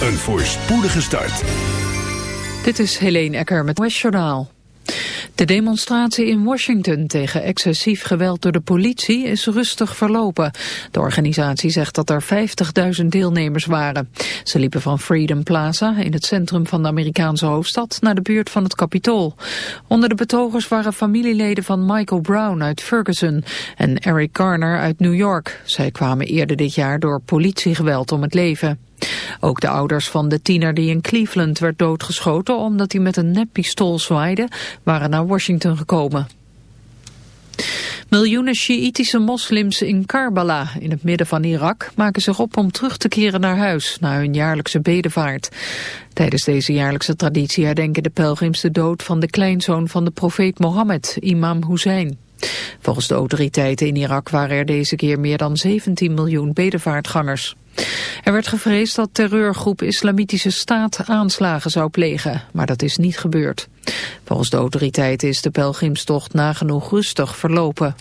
een voorspoedige start. Dit is Helene Ecker met West Journaal. De demonstratie in Washington tegen excessief geweld door de politie is rustig verlopen. De organisatie zegt dat er 50.000 deelnemers waren. Ze liepen van Freedom Plaza in het centrum van de Amerikaanse hoofdstad naar de buurt van het Capitool. Onder de betogers waren familieleden van Michael Brown uit Ferguson en Eric Garner uit New York. Zij kwamen eerder dit jaar door politiegeweld om het leven. Ook de ouders van de tiener die in Cleveland werd doodgeschoten omdat hij met een neppistool zwaaide, waren naar Washington gekomen. Miljoenen Sjiïtische moslims in Karbala, in het midden van Irak, maken zich op om terug te keren naar huis, na hun jaarlijkse bedevaart. Tijdens deze jaarlijkse traditie herdenken de pelgrims de dood van de kleinzoon van de profeet Mohammed, imam Hussein. Volgens de autoriteiten in Irak waren er deze keer meer dan 17 miljoen bedevaartgangers. Er werd gevreesd dat terreurgroep Islamitische Staat aanslagen zou plegen, maar dat is niet gebeurd. Volgens de autoriteiten is de pelgrimstocht nagenoeg rustig verlopen.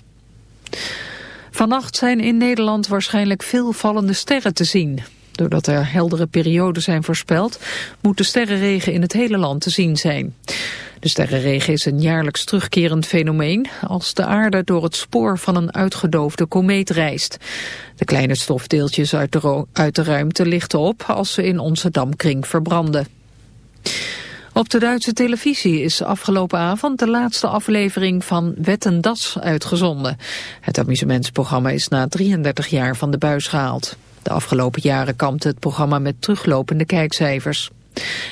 Vannacht zijn in Nederland waarschijnlijk veel vallende sterren te zien. Doordat er heldere perioden zijn voorspeld, moet de sterrenregen in het hele land te zien zijn. De sterrenregen is een jaarlijks terugkerend fenomeen als de aarde door het spoor van een uitgedoofde komeet reist. De kleine stofdeeltjes uit de, ruimte lichten op als ze in onze damkring verbranden. Op de Duitse televisie is afgelopen avond de laatste aflevering van Wetten Das uitgezonden. Het amusementsprogramma is na 33 jaar van de buis gehaald. De afgelopen jaren kampte het programma met teruglopende kijkcijfers.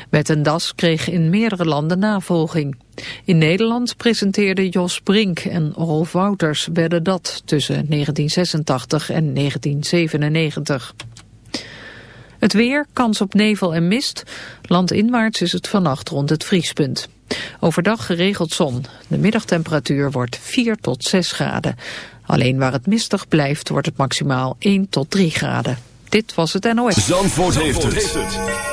Wet en Das kreeg in meerdere landen navolging. In Nederland presenteerden Jos Brink en Rolf Wouters werden dat tussen 1986 en 1997. Het weer, kans op nevel en mist. Landinwaarts is het vannacht rond het vriespunt. Overdag geregeld zon. De middagtemperatuur wordt 4 tot 6 graden. Alleen waar het mistig blijft wordt het maximaal 1 tot 3 graden. Dit was het NOS. Zandvoort, heeft, het.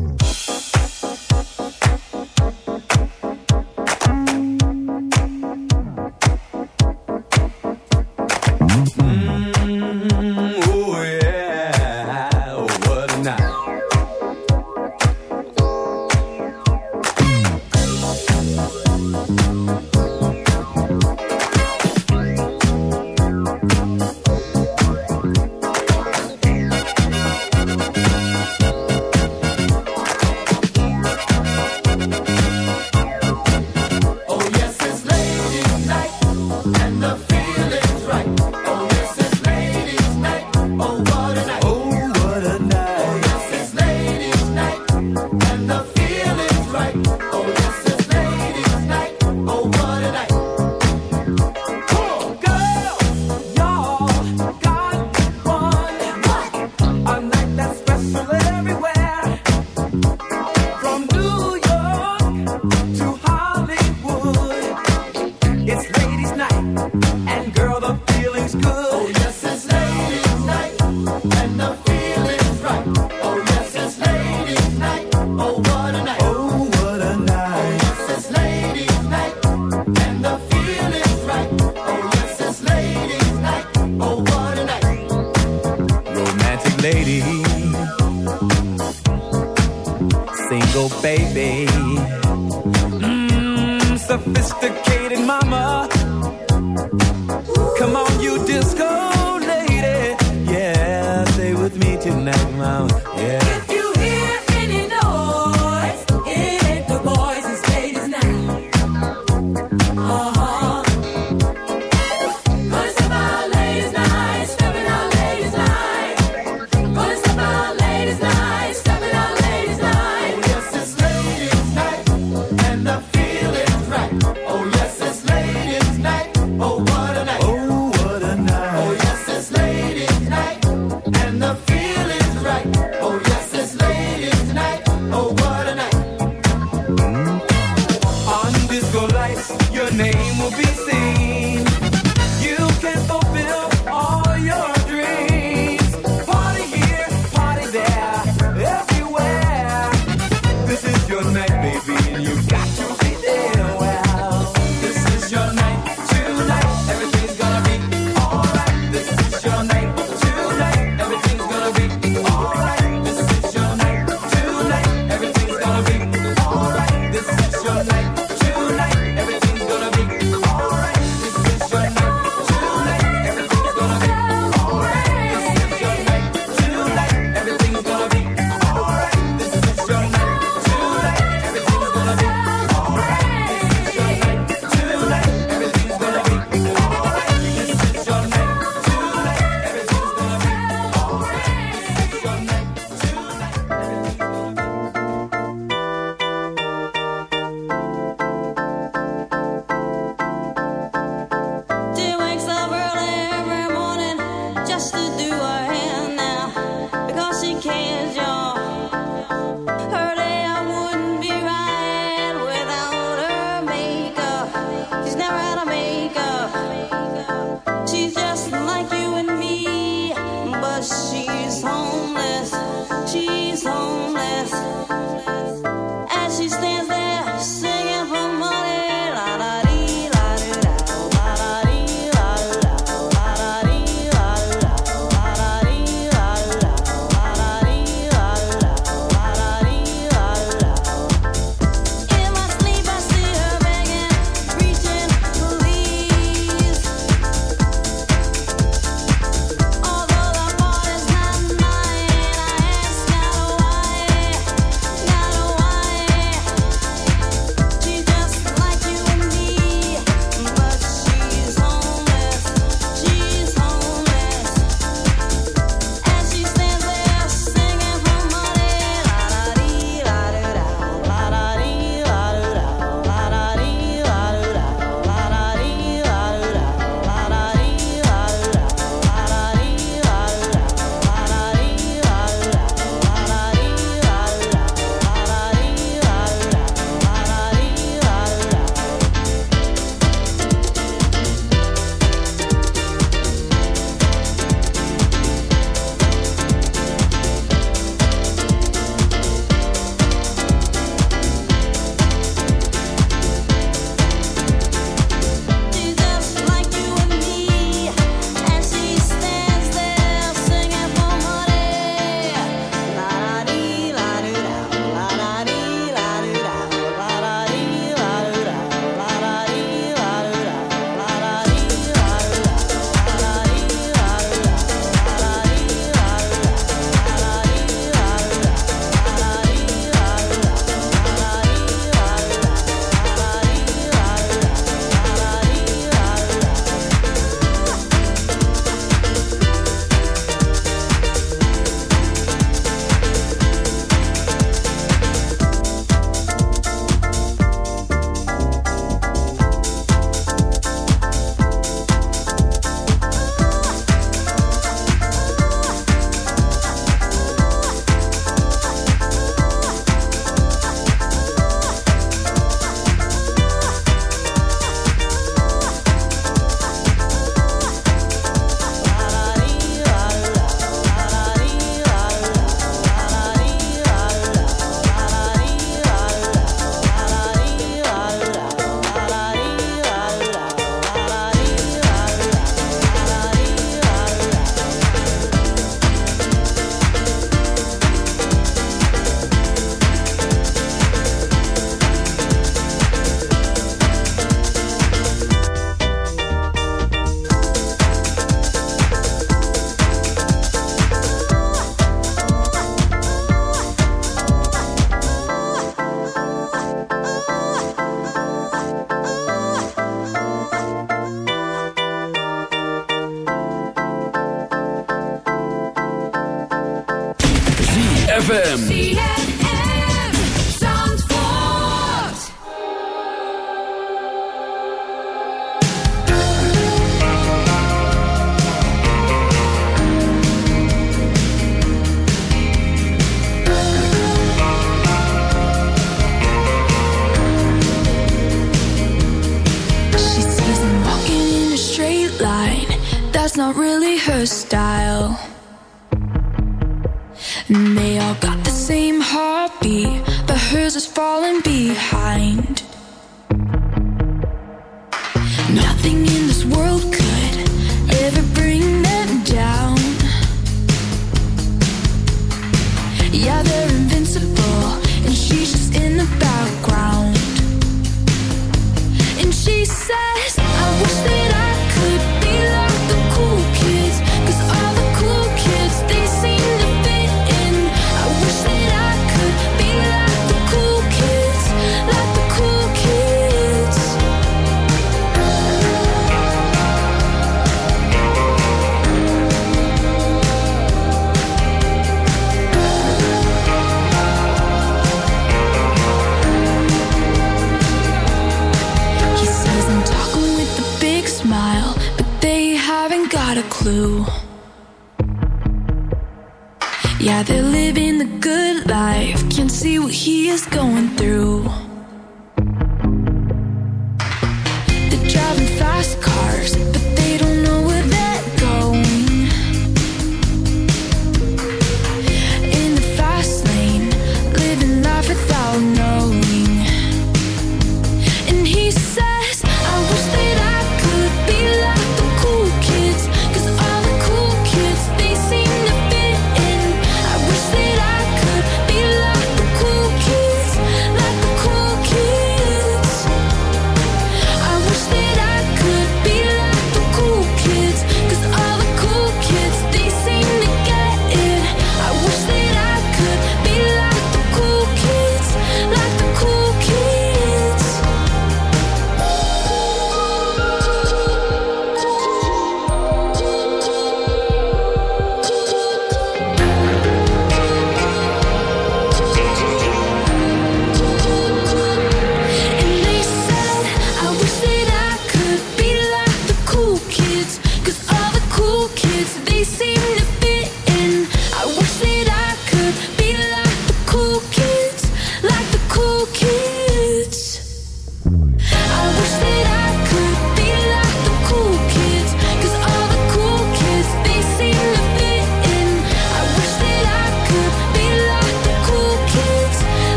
ZFM.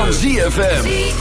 Van ZFM.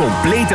Complete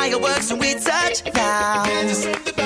fireworks when we touch now.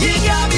You got me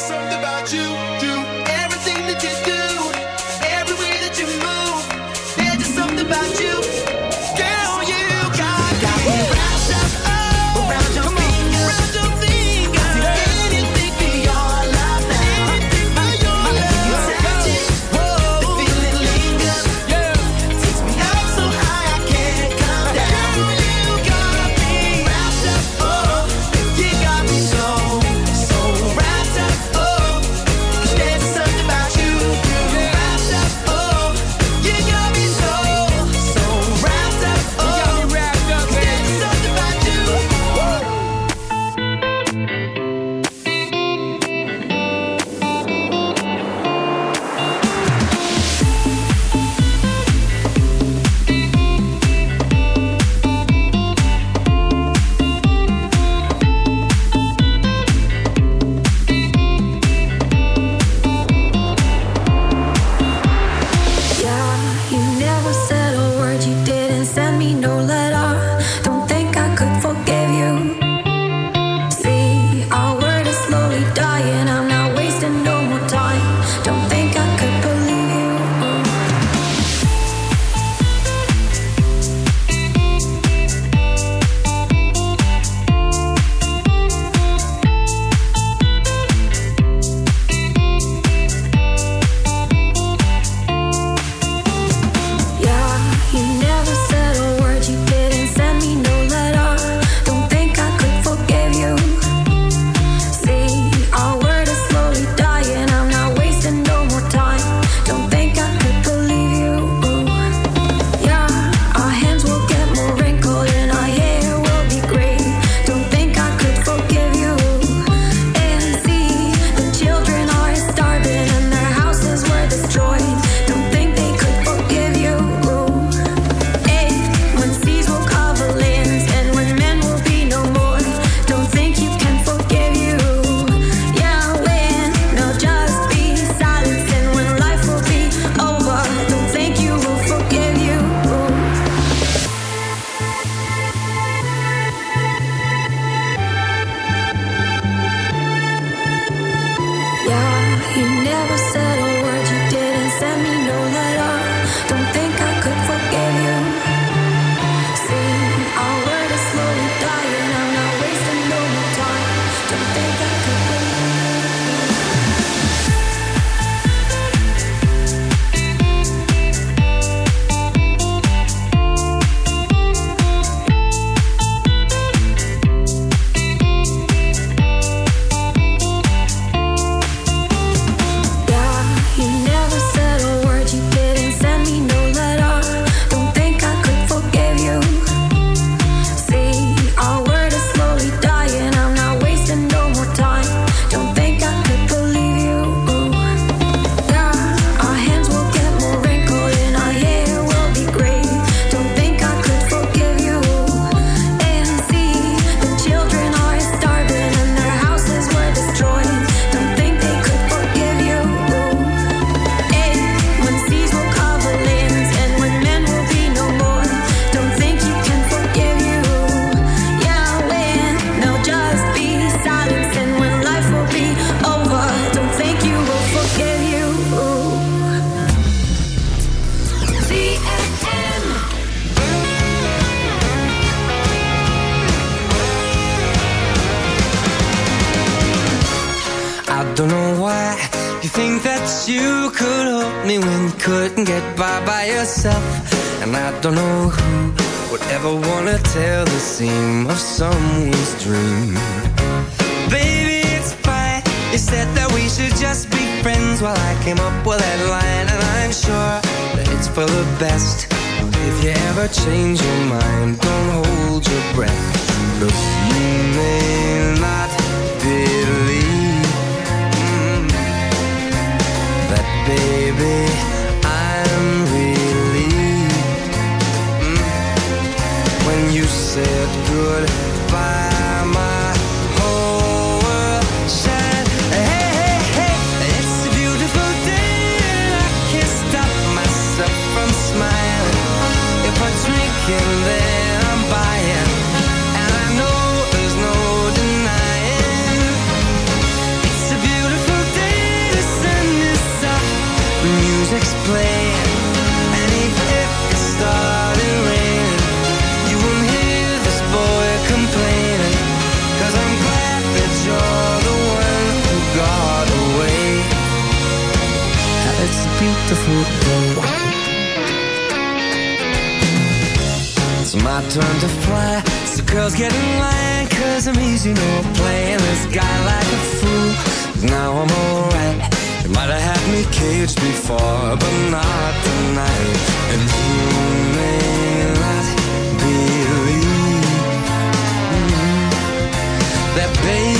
Something about you. It's my turn to fly. So girls get in line, cause I'm easy, no playing this guy like a fool. Now I'm alright. You might have had me caged before, but not tonight. And you may not believe mm, that, baby,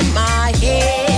in my head.